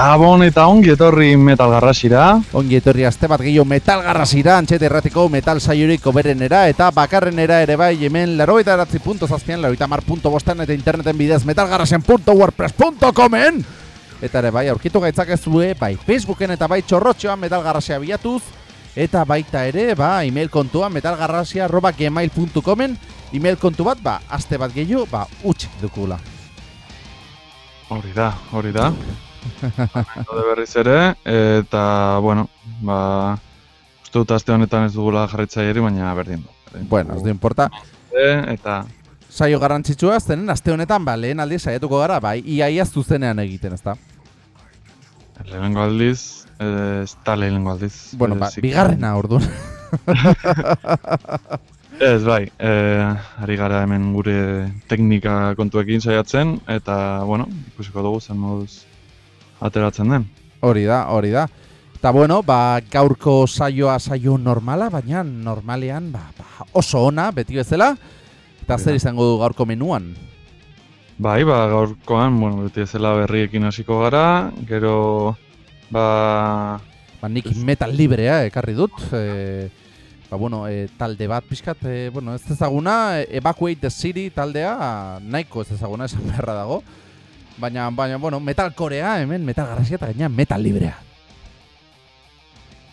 Gabon eta ongi etorri metal garrasira. Ongi etorri aste bat gehiago metal garrasira, antxete erratiko metal saiorik oberenera eta bakarrenera ere bai hemen laroita eratzi punto zazpian, laroita mar punto bostan eta interneten bidez metalgarrasen.wordpress.comen Eta ere bai, aurkitu gaitzak ez bai Facebooken eta bai txorrotxoan metal garrasia bilatuz eta baita ere, ba, email kontua metalgarrasia arroba gmail.comen email kontu bat, ba, aste bat gehiago, ba, utxik dukula. Hori da, hori da. Ode berriz ere, eta, bueno, ba, uste dut aste honetan ez dugula jarritzaileri, baina berdin du. Bueno, ez du importa. eta... Saio garrantzitsua zenen aste honetan, ba, lehen aldiz saiatuko gara, bai, iaia zuzenean egiten, ezta? Lehenengo aldiz, ez da lehenengo aldiz. Bueno, ba, bigarrena orduan. Ez, bai, eh, ari gara hemen gure teknika kontuekin saiatzen, eta, bueno, ikusiko dugu zen moduz ateratzen den. Hori da, hori da. Eta bueno, ba, gaurko saioa saio normala, baina normalean ba, ba, oso ona, beti bezala. Eta zer izango du gaurko menuan? Bai, ba, gaurkoan, bueno, beti bezala berriekin hasiko gara, gero, ba... Ba, nik metal librea ekarri dut, e, ba, bueno, e, talde bat pixkat, e, bueno, ez ezaguna, Evacuate the City taldea, nahiko ez ezaguna esan beharra dago. Baina, baina, bueno, metal korea, hemen metal garrasia eta gaina metal librea.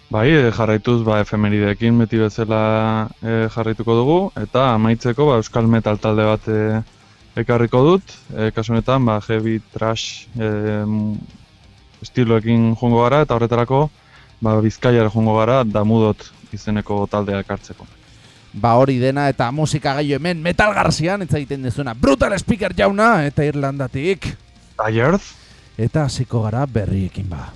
Bai, e, jarraituz, ba, efemerideekin beti bezala e, jarraituko dugu, eta amaitzeko, ba, euskal metal talde bat e, ekarriko dut, e, kasu honetan, ba, heavy trash e, estiloekin jongo gara, eta horretarako, ba, bizkaiara jongo gara, damudot izeneko taldea ekartzeko. Ba hori dena eta musika gaio hemen metal garzian, ez egiten dezuna Brutal Speaker jauna eta Irlandatik. Tired? Eta hasiko gara berriekin ba.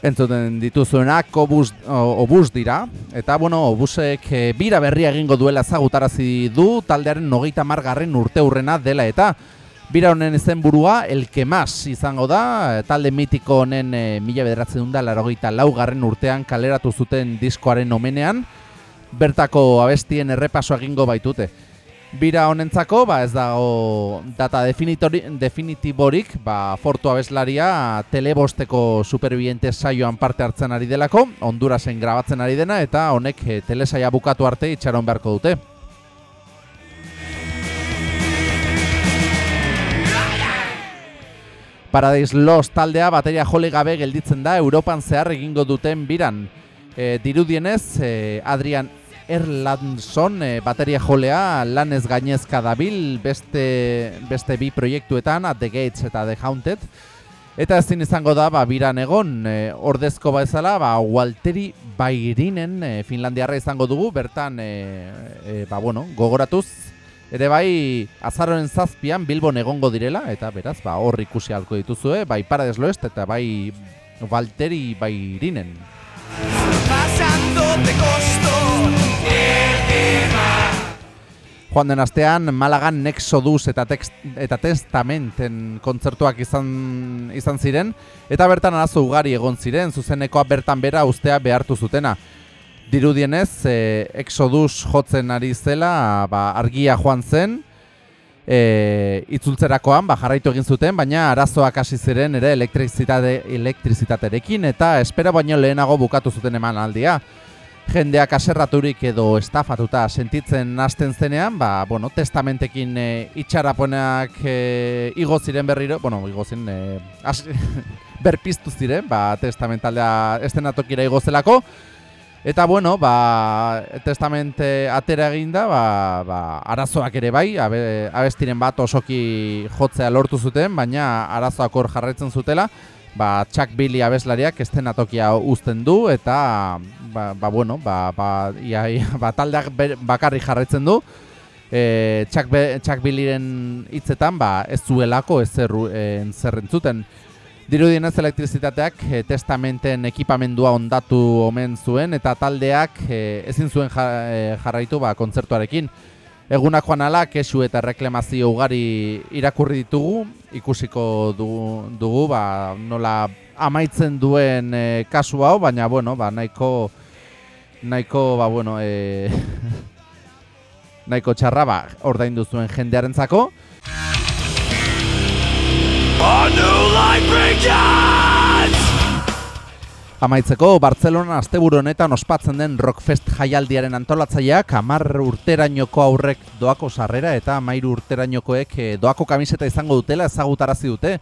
Entzuten dituzuenak obuz, obuz dira, eta bueno, obuzek e, bira berria egingo duela zagutarazi du taldearen nogeita margarren urte hurrena dela eta bira honen ezen burua elke izango da, talde mitiko honen e, mila bederatzen da larogeita laugarren urtean kaleratu zuten diskoaren omenean, bertako abestien errepaso egingo baitute. Bira honentzako, ba ez dago data definitiborik, ba Fortu abeslaria telebosteko superbiente saioan parte hartzen ari delako, Hondurasen grabatzen ari dena eta honek e, telesaia bukatu arte itxaron beharko dute. Paradise Lost taldea bateria jole gabe gelditzen da Europan zehar egingo duten biran. E, dirudienez, e, Adrian Erlandson e, bateria jolea lanez gainezka dabil beste, beste bi proiektuetan The Gates eta The Haunted. Eta ezin izango da ba, biran egon e, ordezko bezala ba, Walteri Bairinen e, Finlandiarra izango dugu bertan e, ba, bueno, gogoratuz. Ere bai azaroren zazpian Bilbon egongo direla eta beraz ba, hor ikusi halko dituzue bai Paradise Loest eta bai Walteri Bairinen. Pasando de costo Joan den astean Malagan Nexodus eta text, eta Testamenten kontzertuak izan izan ziren eta bertan arazo ugari egon ziren zuzenekoa bertan bera ustea behartu zutena. Dirudienez, e, Exodus jotzen ari zela, ba, argia joan zen, e, itzultzerakoan ba, jarraitu egin zuten, baina arazoak hasi ziren ere elektrizitate, elektrizitaterekin eta espera baino lehenago bukatu zuten eman aldia jendeak aserraturik edo estafatuta sentitzen hasten zenean, ba, bueno, testamentekin e, itxaraponak e, igo ziren berriro, bueno, igo e, berpiztu ziren, ba, testamentaldea estenatokira igo zelako, Eta bueno, ba, testamente atera eginda, ba, ba, arazoak ere bai, abe, abestiren bat osoki jotzea lortu zuten, baina arazoak hor jarraitzen zutela, ba, Chuck Billy abeslariak estenatokia uzten du, eta ba, ba, bueno, ba, ba, ia, ia, ba, taldeak bakarri jarraitzen du. E, Chuck, Billyren hitzetan ba, ez zuelako ez zer, e, zerrentzuten. Dirudienez elektrizitateak e, testamenten ekipamendua ondatu omen zuen eta taldeak e, ezin zuen ja, jarraitu ba, kontzertuarekin. Egunak joan ala, kesu eta reklamazio ugari irakurri ditugu, ikusiko dugu, dugu ba, nola amaitzen duen e, kasu hau, baina bueno, ba, nahiko nahiko ba, bueno, e, nahiko txarra ba, ordaindu zuen jendearentzako. A new life begins! Amaitzeko, Bartzelona asteburu honetan ospatzen den Rockfest jaialdiaren antolatzaileak hamar urterainoko aurrek doako sarrera eta hamairu urterainokoek eh, doako kamiseta izango dutela ezagutarazi dute.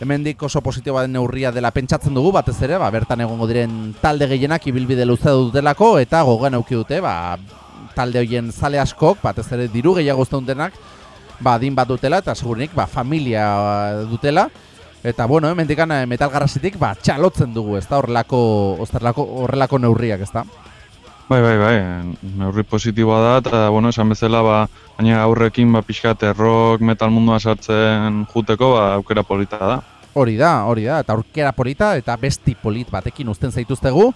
Hemendik oso positiboa den neurria dela pentsatzen dugu batez ere, ba, bertan egongo diren talde gehienak ibilbide luze dutelako eta gogoan auki dute, ba, talde hoien zale askok, batez ere diru gehiago denak, ba, din bat dutela eta segurenik ba, familia dutela. Eta bueno, hemen dikan eh, metal garrasitik ba, txalotzen dugu, ez da horrelako, horrelako, horrelako neurriak, ez da? Bai, bai, bai, neurri positiboa da, eta bueno, esan bezala, ba, baina aurrekin ba, pixkat errok metal mundua sartzen juteko, ba, aukera polita da. Hori da, hori da, eta aukera polita, eta besti polit batekin uzten zaituztegu.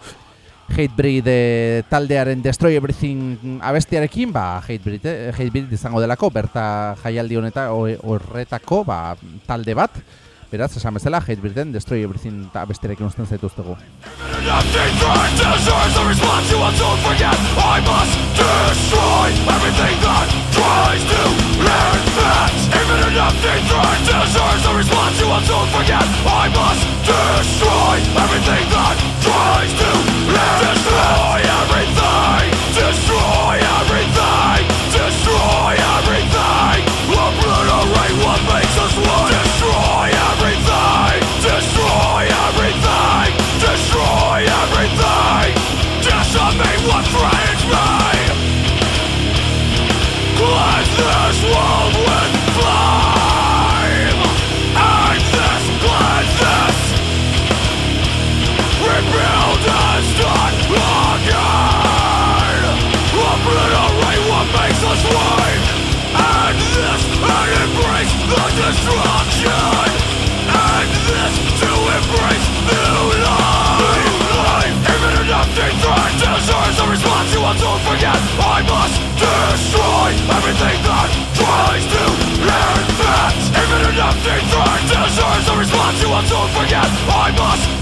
Hatebreed eh, taldearen Destroy Everything abestiarekin, ba, Hatebreed, eh, Hatebreed izango delako, berta jaialdi honeta horretako ba, talde bat. Beraz, esan bezala, Hate Birden, Destroy Everything eta besterekin usten zaituztego. Destroy everything that tries to learn facts Even destroy everything that tries to learn Destroy everything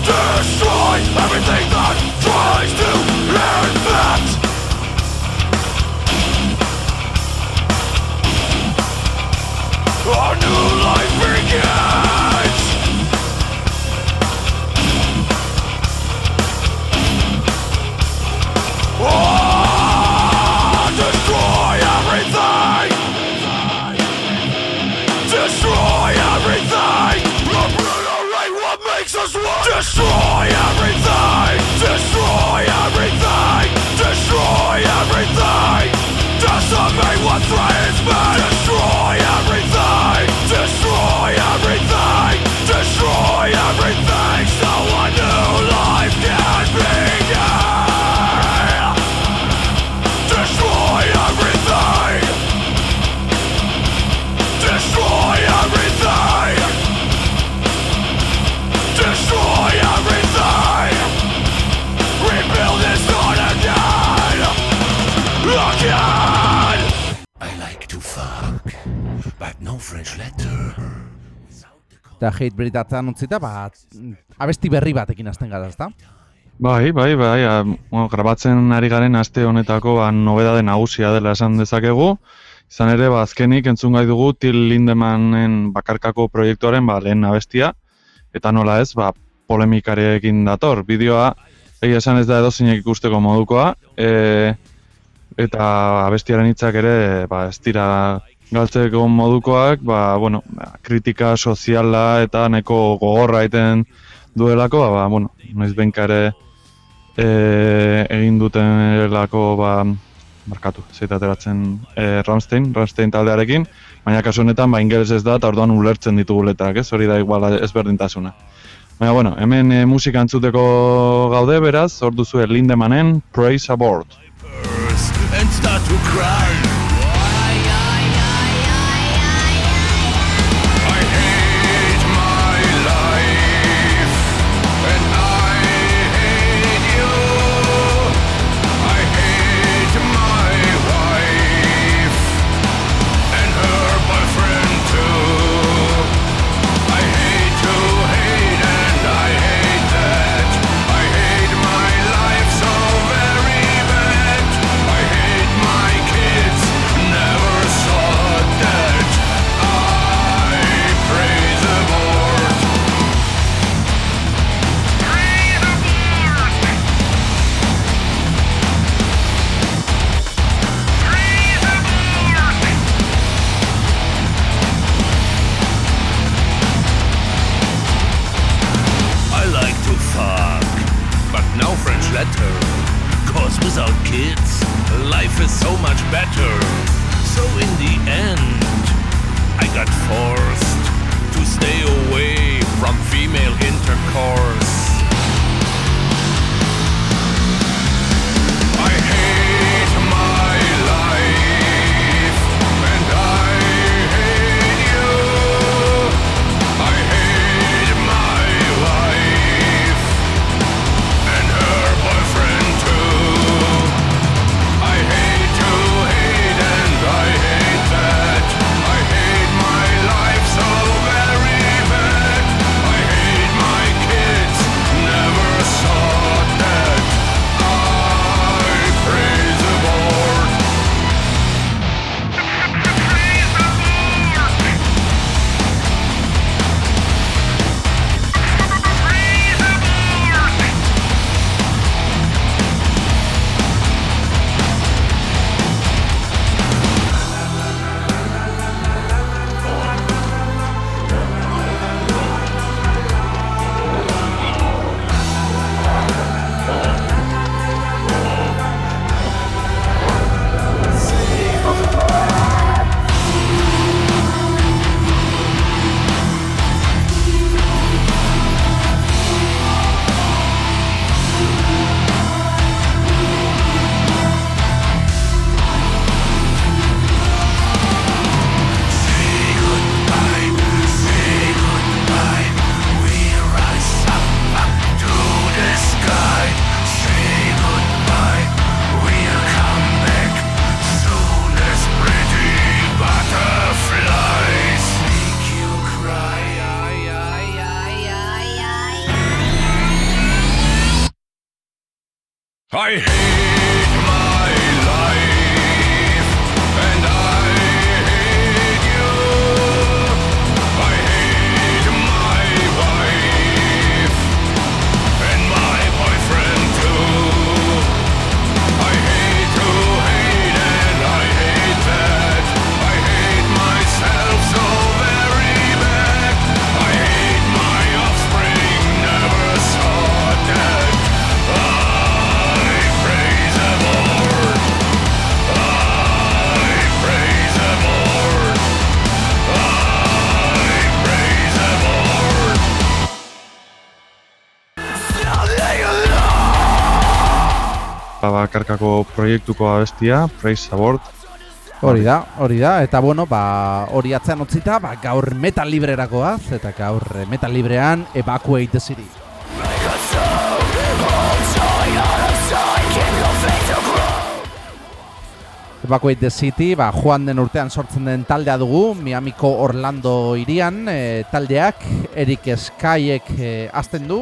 destroy Eta hate breed atzan utzita, ba, abesti berri batekin hasten gara, ezta? Bai, bai, bai, a, bueno, grabatzen ari garen aste honetako ba, nobedade nagusia dela esan dezakegu. Izan ere, ba, azkenik entzun gai dugu Till Lindemanen bakarkako proiektuaren ba, lehen abestia. Eta nola ez, ba, polemikarekin dator. Bideoa, egia esan ez da edozinek ikusteko modukoa. E, eta abestiaren hitzak ere, ba, ez dira galtzeko modukoak, ba, bueno, kritika soziala eta neko gogorra egiten duelako, ba, ba, bueno, noiz benka ere e, egin dutenelako ba, markatu, zeit ateratzen e, Ramstein, Ramstein taldearekin, baina kasu honetan ba, ingeles ez da eta orduan ulertzen ditugu letrak, ez hori da igual ezberdintasuna. Baina, bueno, hemen e, musika entzuteko gaude beraz, hor duzue Lindemanen Praise Aboard. Proiektuko abestia, Praise Abort. Hori da, hori da, eta bueno, ba, hori atzean utzita, ba, gaur metal librerakoaz, eta gaur eh, metal librean Evacuate the City. Evacuate the City, ba, joan den urtean sortzen den taldea dugu, Miamiko Orlando irian, e, taldeak, Eric Skyek e, azten du,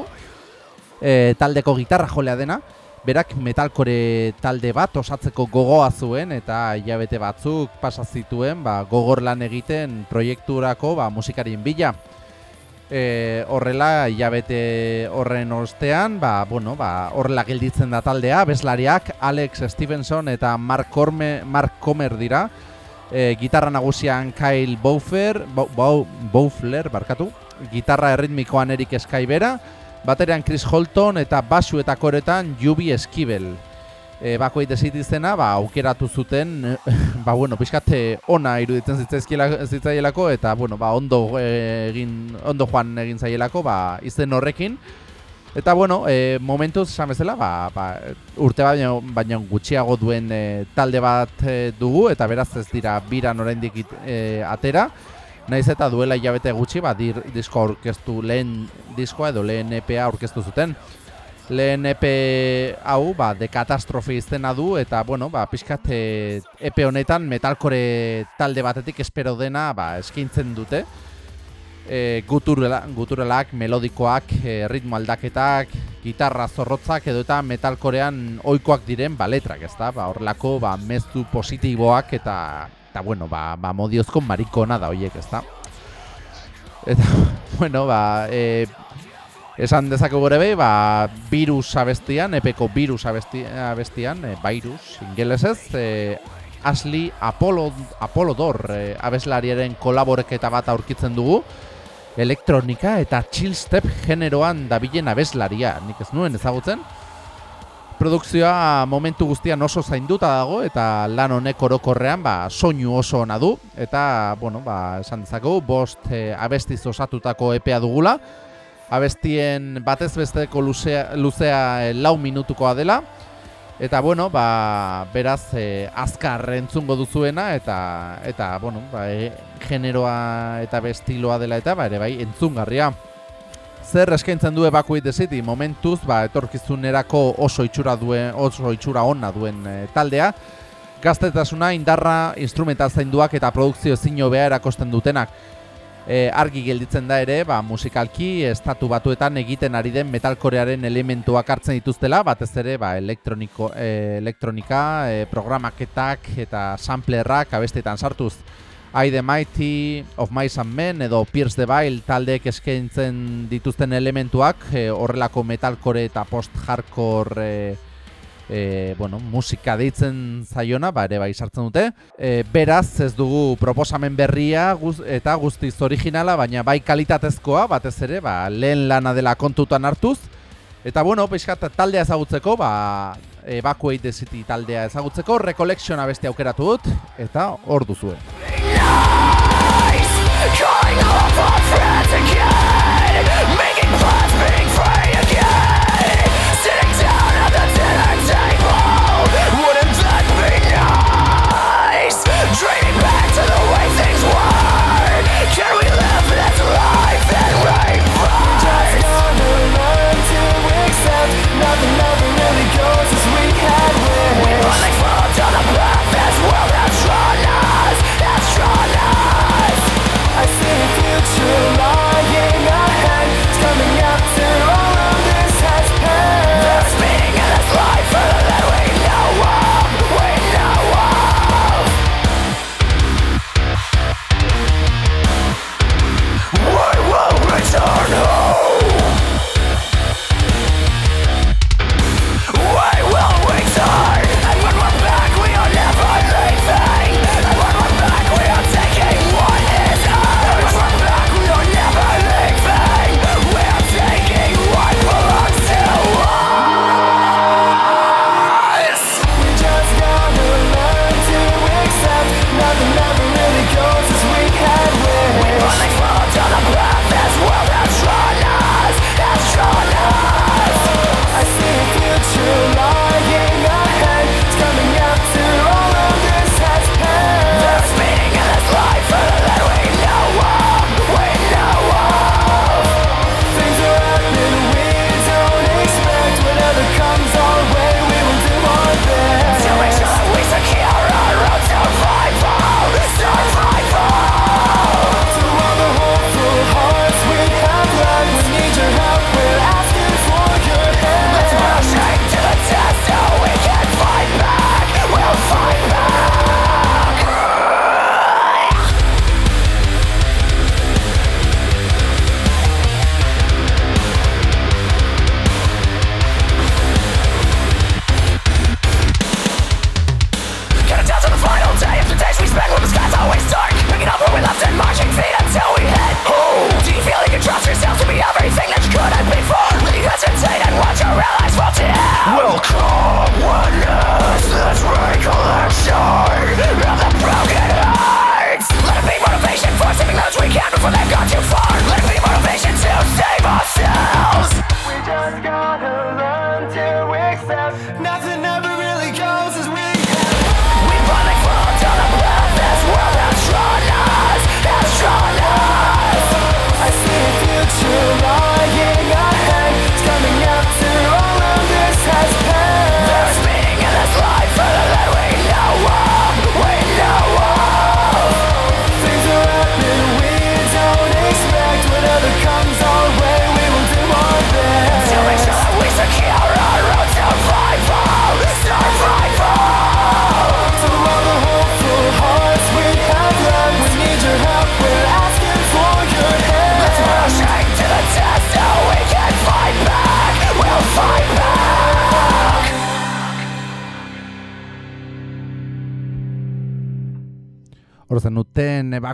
e, taldeko gitarra jolea dena, berak metalkore talde bat osatzeko gogoa zuen eta hilabete batzuk pasa zituen ba, gogor lan egiten proiekturako ba, musikarien bila. E, horrela hilabete horren ostean, ba, bueno, ba, horrela gelditzen da taldea, bezlariak Alex Stevenson eta Mark, Corme, Mark Comer dira. E, gitarra nagusian Kyle Boufer, Bou, Bou, Boufler, barkatu. Gitarra erritmikoan Eric Skybera, baterean Chris Holton eta basu eta koretan Jubi Eskibel. E, Bakoit izena, ba, aukeratu zuten, ba, bueno, pixkat eh, ona iruditzen zitzaielako, eta, bueno, ba, ondo, eh, egin, ondo joan egin zaielako, ba, izen horrekin. Eta, bueno, e, momentuz, esan bezala, ba, ba, urte baino, baino gutxiago duen e, talde bat e, dugu, eta beraz ez dira biran oraindik e, atera. Naiz eta duela hilabete gutxi, ba, dir, disko aurkeztu, lehen diskoa edo lehen EPA aurkeztu zuten. Lehen EP hau, ba, de katastrofe izena du, eta, bueno, ba, pixkat e, EP honetan metalkore talde batetik espero dena, ba, eskaintzen dute. E, guturela, guturelak, melodikoak, e, ritmo aldaketak, gitarra zorrotzak edo eta metalkorean ohikoak diren ba, letrak, ezta? Ba, horrelako ba, mezu positiboak eta, eta bueno, ba, ba, modiozko marikona da horiek, ezta? Eta, bueno, ba, e, esan dezakegu ere be, ba, virus abestian, epeko virus abesti, abestian, e, virus, ingelesez, e, Ashley Apollo, Apollodor e, abeslariaren kolaboreketa bat aurkitzen dugu, elektronika eta chill step generoan dabilen abeslaria, nik ez nuen ezagutzen produkzioa momentu guztian oso zainduta dago eta lan honek orokorrean ba, soinu oso ona du. Eta bueno, ba, esan dezakegu bost e, abestiz osatutako epea dugula. Abestien batez besteko luzea, luzea e, lau minutukoa dela. Eta bueno, ba, beraz e, azkar entzungo duzuena eta, eta bueno, ba, e, generoa eta bestiloa dela eta ba, ere bai entzungarria zer eskaintzen du Evacuate the City momentuz, ba, etorkizunerako oso itxura duen, oso itxura ona duen e, taldea. Gaztetasuna, indarra, instrumenta zainduak eta produkzio zinio beha erakosten dutenak. E, argi gelditzen da ere, ba, musikalki, estatu batuetan egiten ari den metalkorearen elementuak hartzen dituztela, batez ere ba, elektroniko, e, elektronika, e, programaketak eta samplerrak abestetan sartuz. I The Mighty, Of Mice and Men edo Pierce The Vile taldeek eskaintzen dituzten elementuak e, horrelako metalcore eta post-hardcore e, e, bueno, musika deitzen zaiona, ba ere bai sartzen dute. E, beraz ez dugu proposamen berria guz, eta guztiz originala, baina bai kalitatezkoa, batez ere ba, lehen lana dela kontutan hartuz. Eta bueno, peixkat, taldea ezagutzeko, ba, Evacuate the City taldea ezagutzeko, Recollection abeste aukeratu dut, eta hor duzuen. calling all of our friends again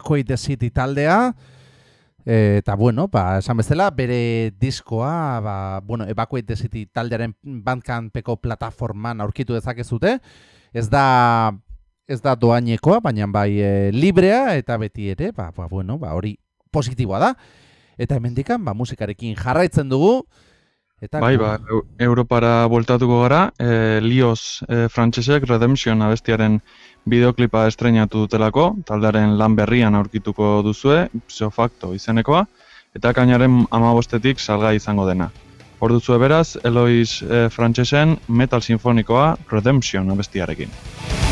Jokoi The City taldea, e, Eta, bueno, ba, esan bezala, bere diskoa, ba, bueno, Evacuate the City taldearen bankanpeko plataforman aurkitu dezakezute. Ez da, ez da doainekoa, baina bai e, librea, eta beti ere, ba, ba bueno, ba, hori positiboa da. Eta hemendikan ba, musikarekin jarraitzen dugu. Eta Bai, ba, Eu- Europara bueltatuko gara, e, Lios e, frantsesek Redemption abestiaren bideoklipa estreinatu dutelako, taldearen lan berrian aurkituko duzue, Pseo Facto izenekoa, eta kainaren amabostetik salgai izango dena. Hor duzue beraz, Elois e, frantsesen metal sinfonikoa Redemption abestiarekin.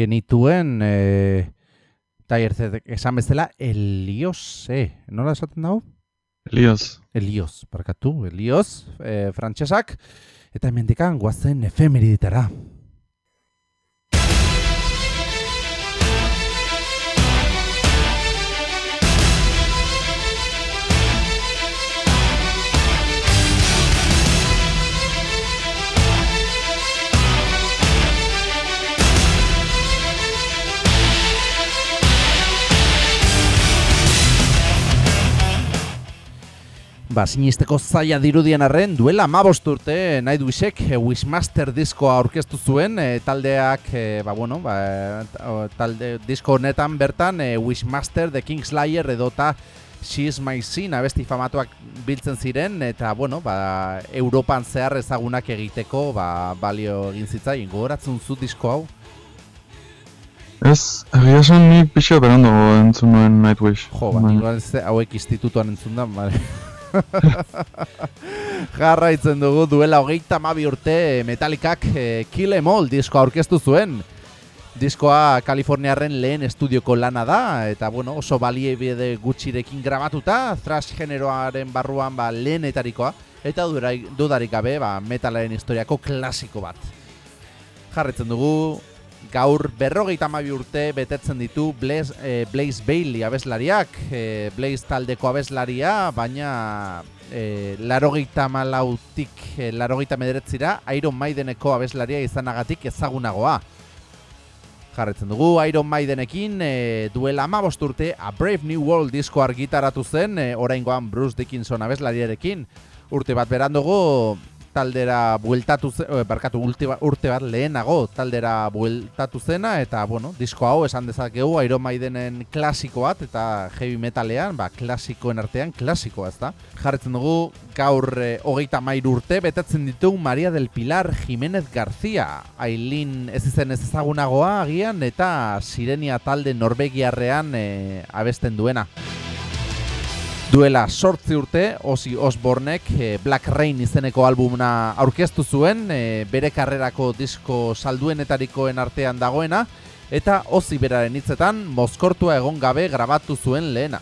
Genituen, e, Zedek esan bezala, Elios, e, nola esaten dago? Lios. Elios, barkatu, Elios, e, frantsesak, eta hemendikan guazen efemeriditara. Ba, sinisteko zaila dirudien arren, duela amabost urte Nightwishek e, Wishmaster diskoa aurkeztu zuen, e, taldeak, e, ba, bueno, ba, talde, disko honetan bertan, e, Wishmaster, The Kingslayer edota She's My Sin abesti famatuak biltzen ziren, eta, bueno, ba, Europan zehar ezagunak egiteko, ba, balio egin zitzaien, gogoratzen zu disko hau? Ez, egia esan ni pixa berondo entzun nuen Nightwish. Jo, ba, Bai. igual ez hauek institutuan entzun da, bale. Jarraitzen dugu duela hogeita mabi urte Metallicak eh, Kill Em All diskoa aurkeztu zuen. Diskoa Kaliforniarren lehen estudioko lana da, eta bueno, oso baliebide gutxirekin grabatuta, thrash generoaren barruan ba, lehenetarikoa, eta dudarik gabe ba, metalaren historiako klasiko bat. Jarretzen dugu, gaur berrogeita hamabi urte betetzen ditu Blaze, eh, Blaze Bailey abeslariak, eh, Blaze taldeko abeslaria, baina eh, larogeita malautik eh, larogeita mederetzira Iron Maideneko abeslaria izanagatik ezagunagoa. Jarretzen dugu Iron Maidenekin e, duela amabost urte A Brave New World disko argitaratu zen e, oraingoan Bruce Dickinson abeslariarekin urte bat berandugu taldera bueltatu zen, e, barkatu urte, ba- urte bat lehenago taldera bueltatu zena eta bueno, disko hau esan dezakegu Iron Maidenen klasiko bat eta heavy metalean, ba, klasikoen artean klasikoa ezta. Jarretzen dugu gaur e, hogeita mairu urte betetzen ditu Maria del Pilar Jimenez García, Aileen ez izen ez ezagunagoa agian eta Sirenia talde Norvegiarrean e, abesten duena. Duela sortzi urte, Ozzy Osbournek eh, Black Rain izeneko albumuna aurkeztu zuen, eh, bere karrerako disko salduenetarikoen artean dagoena, eta Ozzy beraren hitzetan mozkortua egon gabe grabatu zuen lehena.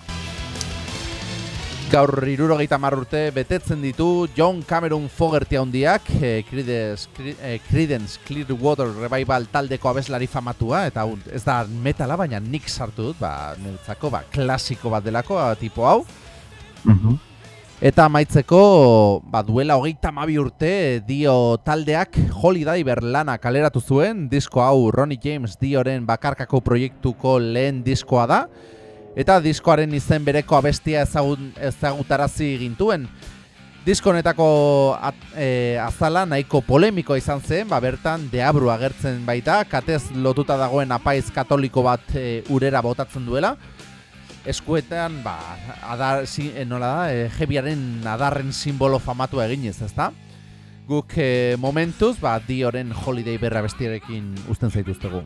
Gaur irurogeita urte betetzen ditu John Cameron Fogerty handiak Cre- eh, Creedence Clearwater Revival taldeko abeslari famatua eta ez da metala baina nik sartu dut ba, niretzako ba, klasiko bat delako tipo hau Eta amaitzeko, ba, duela hogeita mabi urte dio taldeak Holiday lana kaleratu zuen, disko hau Ronnie James Dioren bakarkako proiektuko lehen diskoa da, eta diskoaren izen bereko abestia ezagun, ezagutarazi gintuen. Disko honetako e, azala nahiko polemiko izan zen, ba, bertan deabru agertzen baita, katez lotuta dagoen apaiz katoliko bat e, urera botatzen duela, eskuetan, ba, adar, zi, eh, nola da, e, jebiaren adarren simbolo famatua eginez, ezta? Guk e, momentuz, ba, dioren holiday berra bestiarekin usten zaituztegu.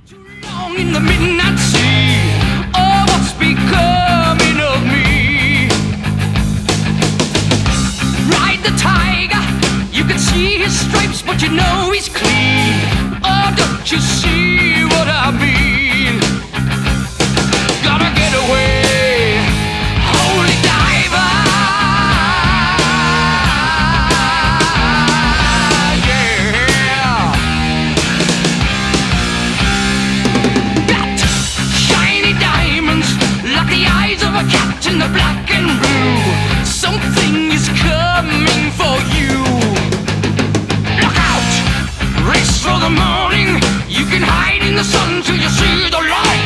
You can see his stripes, but you know he's clean. Oh, don't you see what I mean? Gotta get away. The morning. You can hide in the sun till you see hor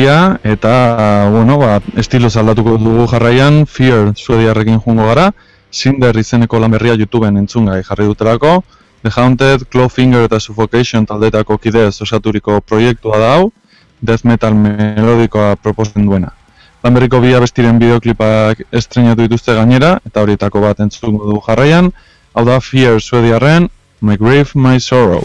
handia eta bueno, ba, estilo aldatuko dugu jarraian Fear suediarrekin jungo gara Cinder izeneko lan berria YouTubeen entzungai jarri dutelako The Haunted, Clawfinger eta Suffocation taldetako kidez osaturiko proiektua da hau death metal melodikoa proposen duena. Lan berriko bi abestiren bideoklipak estrenatu dituzte gainera eta horietako bat entzungo dugu jarraian hau da Fear suediarren My Grave, My Sorrow.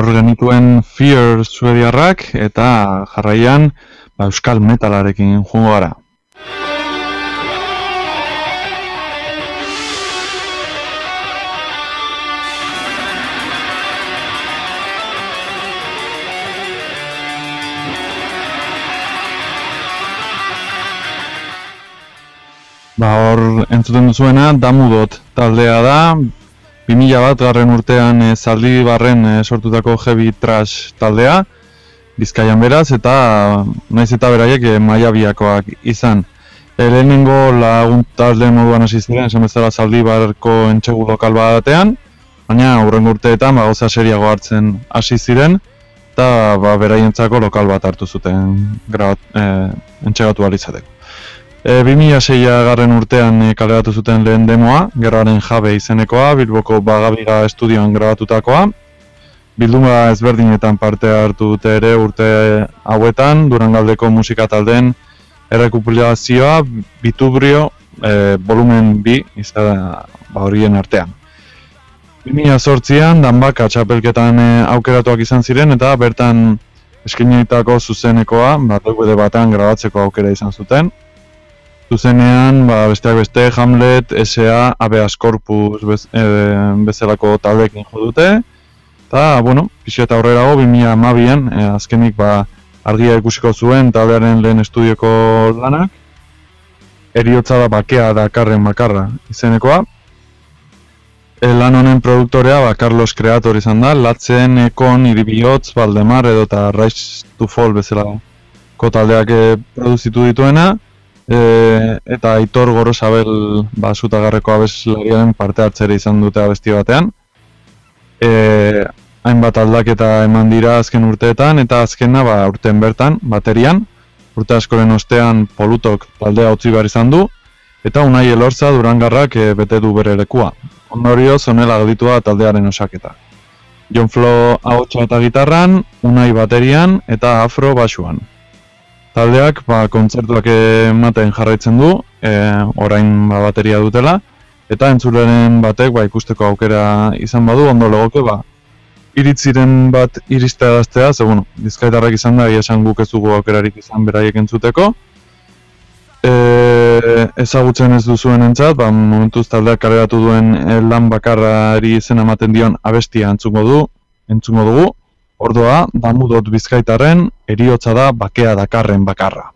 Hor genituen Fear suediarrak eta jarraian ba, euskal metalarekin jungo gara. Ba, hor entzuten duzuena Damudot taldea da, 2000 bat garren urtean e, Zaldibarren e, sortutako heavy trash taldea, Bizkaian beraz, eta naiz eta beraiek e, maila biakoak izan. E, lehenengo lagun talde moduan hasi ziren, esan bezala Zaldibarko entxegu lokal batean, baina aurrengo urteetan ba, gauza seriago hartzen hasi ziren, eta ba, beraientzako lokal bat hartu zuten grabat, e, entxegatu ahal izateko. E, 2006 garren urtean e, kaleratu zuten lehen demoa, gerraren jabe izenekoa, Bilboko Bagabiga estudioan grabatutakoa. Bilduma ezberdinetan parte hartu dute ere urte hauetan, Durangaldeko musika taldeen errekupulazioa Bitubrio e, volumen bi izan ba, horien artean. 2008an Danbaka txapelketan e, aukeratuak izan ziren eta bertan eskainitako zuzenekoa, ba, DVD batean grabatzeko aukera izan zuten. Zuzenean, ba, besteak beste, Hamlet, S.A., Abeas Corpus bez, e, bezalako taldekin jo dute. Eta, bueno, pixo eta aurrerago, 2012an, e, azkenik ba, argia ikusiko zuen taldearen lehen estudioko lanak. Eriotza da bakea dakarren bakarra izenekoa. E, lan honen produktorea ba, Carlos Creator izan da, Latzen, Ekon, Iribiotz, Valdemar edo eta Rise to Fall bezalako taldeak eh, produzitu dituena. E, eta Aitor Gorosabel ba, zutagarreko abeslariaren parte hartzere izan dute abesti batean. E, hainbat aldaketa eman dira azken urteetan eta azkena ba, urten bertan, baterian. Urte askoren ostean Polutok taldea utzi behar izan du, eta Unai Elorza Durangarrak e, bete du bere lekua. Ondorioz honela gelditua taldearen osaketa. Jon Flo ahotsa eta gitarran, Unai baterian eta Afro basuan. Taldeak ba, kontzertuak ematen jarraitzen du, e, orain ba, bateria dutela, eta entzuleren batek ba, ikusteko aukera izan badu, ondo legoke ba, iritziren bat iristea daztea, ze bueno, bizkaitarrak izan da, esan guk ez dugu aukerarik izan beraiek entzuteko. E, ezagutzen ez duzuen entzat, ba, momentuz taldeak kaleratu duen e, lan bakarrari izen ematen dion abestia entzungo du, entzungo dugu. Ordoa, damudot bizkaitarren, eriotza da bakea dakarren bakarra.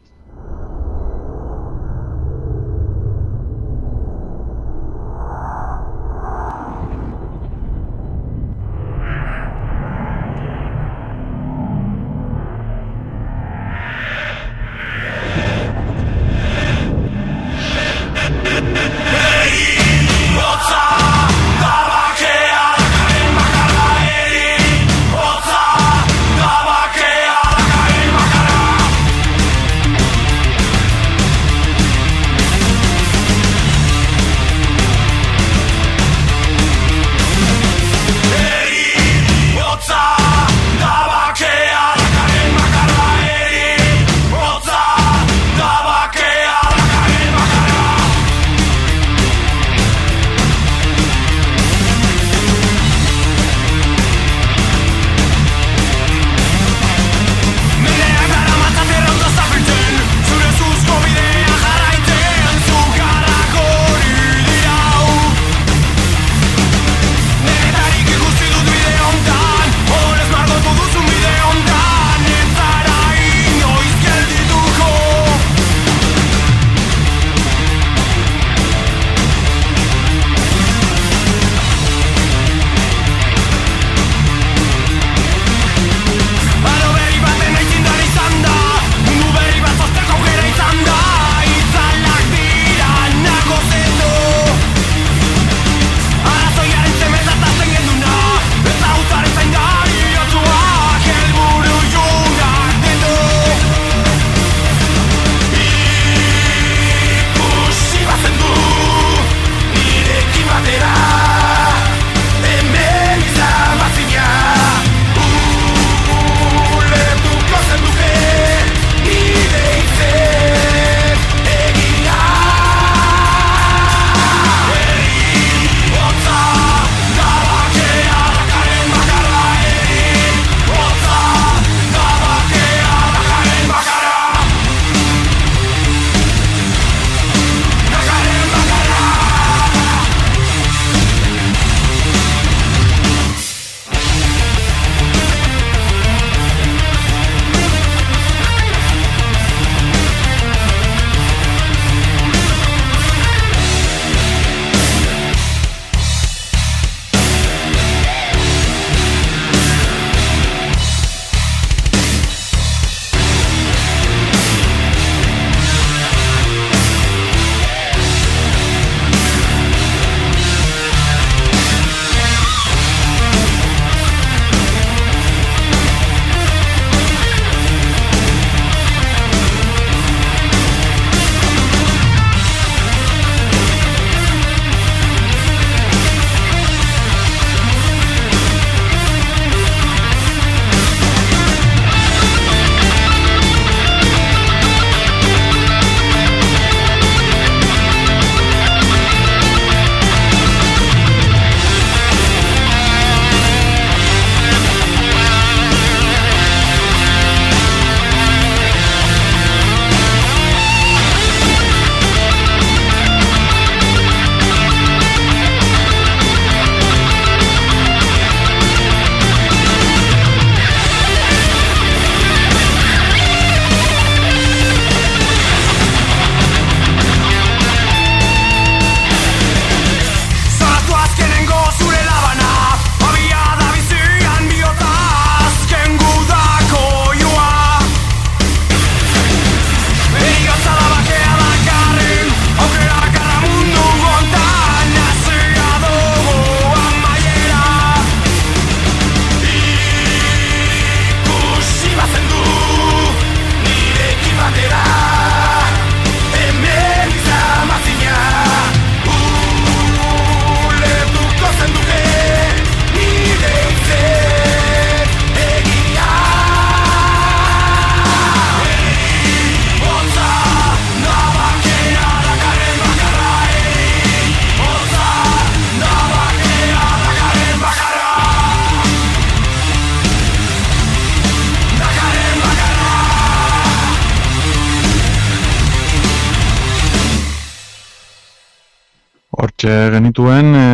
Genituen e,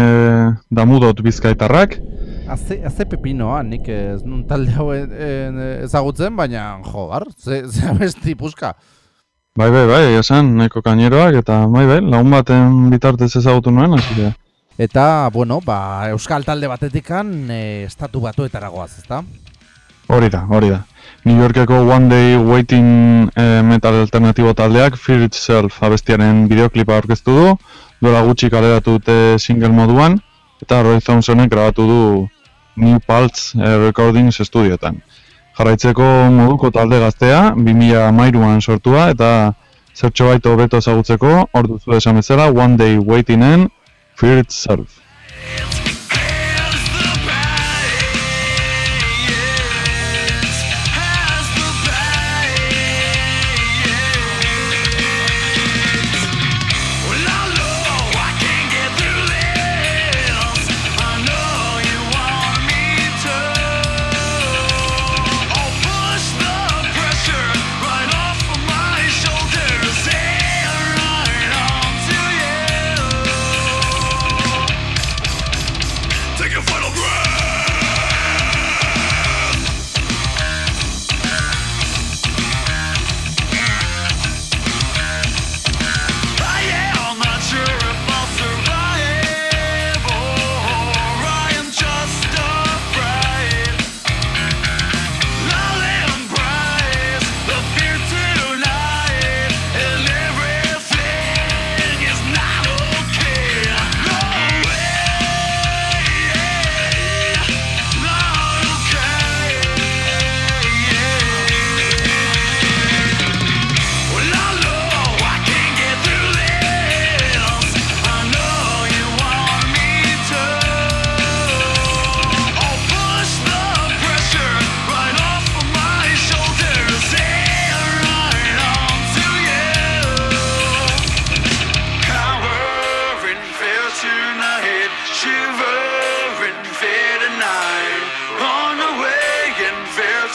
damudot bizkaitarrak, Aze, aze pepinoa, nik ez nun talde hau e, e, ezagutzen, baina jo, bar, ze, ze abesti puska. bai bai bai, esan nahiko kaineroak, eta bai bai, lagun baten bitartez ezagutu nuen, hasi. Eta, bueno, ba, Euskal talde batetikan e, estatu batuetara goaz, ezta? Hori da, hori da. New Yorkeko One Day Waiting eh, metal alternatibo taldeak Fear Itself abestiaren bideoklipa aurkeztu du, duela gutxi kaleratu dute single moduan, eta Roy Thompsonek grabatu du New Pulse eh, Recordings estudioetan. Jarraitzeko moduko talde gaztea, 2013an sortua, eta zertxo baito beto ezagutzeko, hor duzu esan bezala One Day Waiting-en Fear Itself.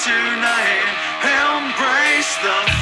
Tonight, embrace the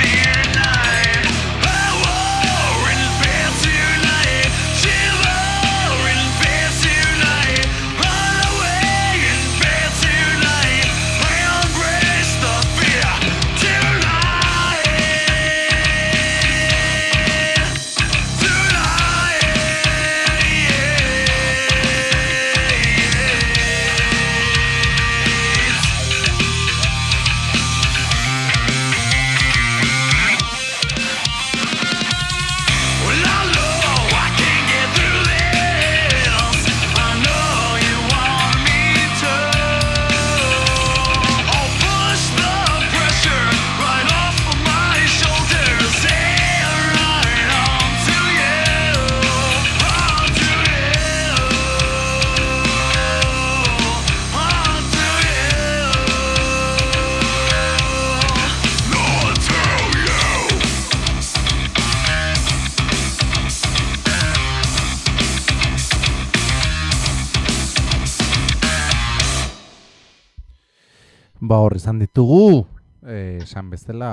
Ba hor izan ditugu, eh, esan bezala,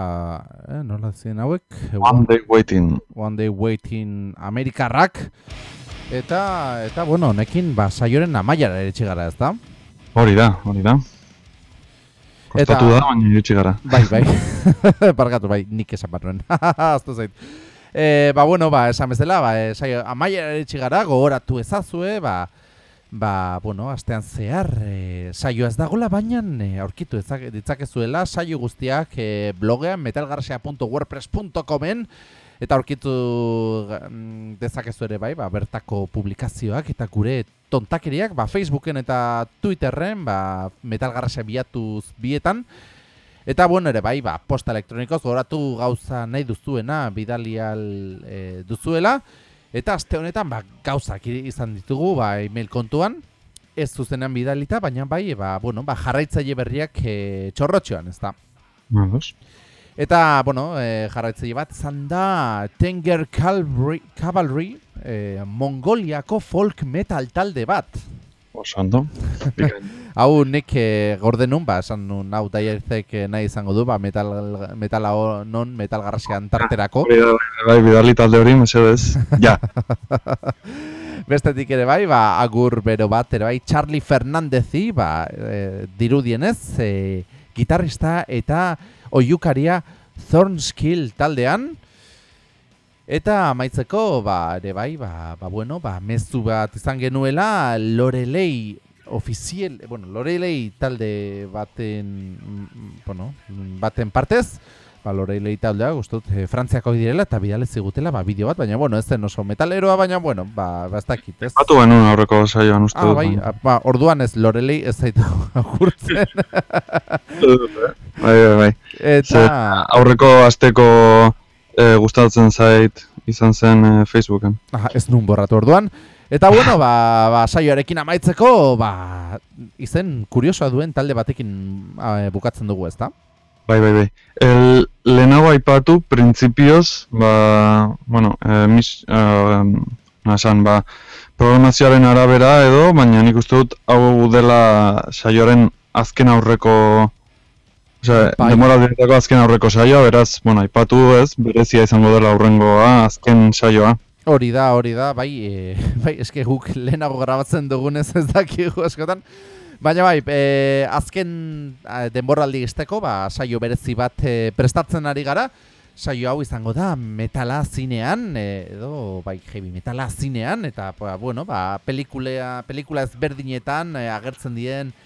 eh, nola ziren hauek? One Day Waiting. One Day Waiting Amerikarrak. Eta, eta bueno, honekin ba, saioren amaiara eretxe gara, ezta? Hori da, hori da. Kostatu Eta- da, baina iritsi gara. Bai, bai. Parkatu, bai, nik esan bat nuen. Aztu zait. E, ba, bueno, ba, esan bezala, ba, e, saio, amaiera eretxe gara, gogoratu ezazue, ba, ba, bueno, astean zehar, e, saio ez dagola, baina e, aurkitu ezak, ditzakezuela, saio guztiak e, blogean metalgarsia.wordpress.comen eta aurkitu mm, dezakezu ere bai, ba, bertako publikazioak eta gure tontakeriak, ba, Facebooken eta Twitterren, ba, metalgarrasia bilatuz bietan, Eta bueno ere bai, ba, posta elektronikoz goratu gauza nahi duzuena bidalial e, duzuela. Eta aste honetan ba, gauzak izan ditugu ba, email kontuan. Ez zuzenean bidalita, baina bai, ba, bueno, ba, jarraitzaile berriak e, txorrotxoan, ez da. Ados. Eta, bueno, e, jarraitzaile bat izan da Tenger Cavalry, Cavalry e, Mongoliako folk metal talde bat. Oso ondo. Hau nik e, gordenun, ba, esan nun, hau daierzek eh, nahi izango du, ba, metal, metala ho- non, metal garrasian tarterako. Hori da, bai, bai, bidali talde hori, mesedez. Ja. Bestetik ere bai, ba, agur bero bat, ere bai, Charlie Fernandezi, ba, e, dirudienez, e, gitarrista eta oiukaria Thornskill taldean, Eta amaitzeko, ba, ere bai, ba, ba, bueno, ba, mezu bat izan genuela, Lorelei ofiziel, bueno, Lorelei talde baten, mm, bueno, baten partez, ba, Lorelei taldea, gustot, e, Frantziako direla eta bidale zigutela, ba, bideo bat, baina, bueno, ez zen oso metaleroa, baina, bueno, ba, ba ez? Batu genuen aurreko saioan uste Ah, bai, ah, ba, orduan ez Lorelei ez zaitu agurtzen. Bai, bai, bai. Eta, Aurreko asteko e, gustatzen zait izan zen e, Facebooken. Aha, ez nun borratu orduan. Eta bueno, ba, ba saioarekin amaitzeko, ba, izen kuriosoa duen talde batekin a, bukatzen dugu, ezta? Bai, bai, bai. El, lehenago aipatu, printzipioz, ba, bueno, e, mis, e, esan, ba, programazioaren arabera edo, baina nik uste dut hau dela saioaren azken aurreko Osea, Bai. demoraldietako azken aurreko saioa, beraz, bueno, aipatu ez, berezia izango dela aurrengoa, azken saioa. Hori da, hori da, bai, e, bai, eske guk lehenago grabatzen dugunez ez dakigu askotan. Baina bai, e, azken a, denboraldi izteko, ba, saio berezi bat e, prestatzen ari gara. Saio hau izango da metala zinean, e, edo bai heavy metala zinean, eta ba, bueno, ba, pelikulea, pelikula ezberdinetan e, agertzen dien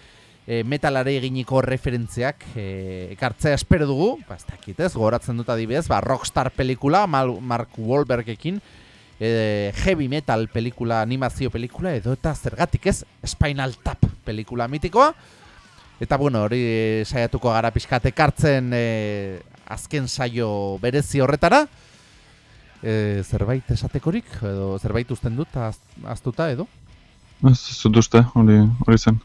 e, metalare eginiko referentziak e, ekartzea espero dugu, ba, ez dakit ez, goratzen dut adibidez, ba, Rockstar pelikula, Mal Mark Wahlbergekin, e, heavy metal pelikula, animazio pelikula, edo eta zergatik ez, Spinal Tap pelikula mitikoa, eta bueno, hori e, saiatuko gara pixkat ekartzen e, azken saio berezi horretara, e, zerbait esatekorik, edo zerbait uzten dut, az, aztuta edo? Ez dut uste, hori, hori zen.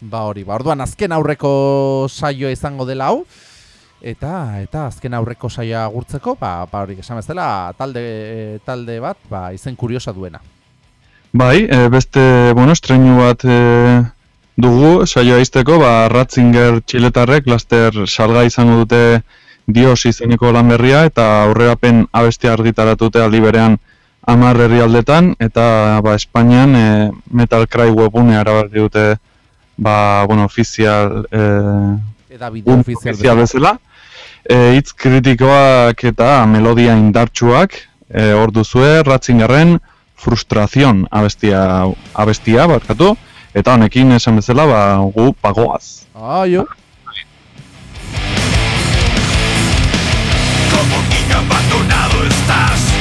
Ba hori, ba orduan azken aurreko saioa izango dela hau eta eta azken aurreko saioa agurtzeko, ba ba hori esan bezala talde talde bat, ba izen kuriosa duena. Bai, e, beste, bueno, estreinu bat e, dugu, saioa izteko, ba, Ratzinger txiletarrek, laster salga izango dute Dios izeneko lan berria, eta aurrerapen abestia argitaratute aldi berean hamar herrialdetan, eta ba, Espainian e, Metal Cry webunea erabarri dute, ba, bueno, ofizial eh, un ofizial, ofizial bezala. bezala. Eh, hitz eh, kritikoak eta melodia indartsuak eh, ordu zue, ratzingarren frustrazion abestia, abestia barkatu, eta honekin esan bezala ba, gu pagoaz. Ah, oh. jo. Como niño abandonado estás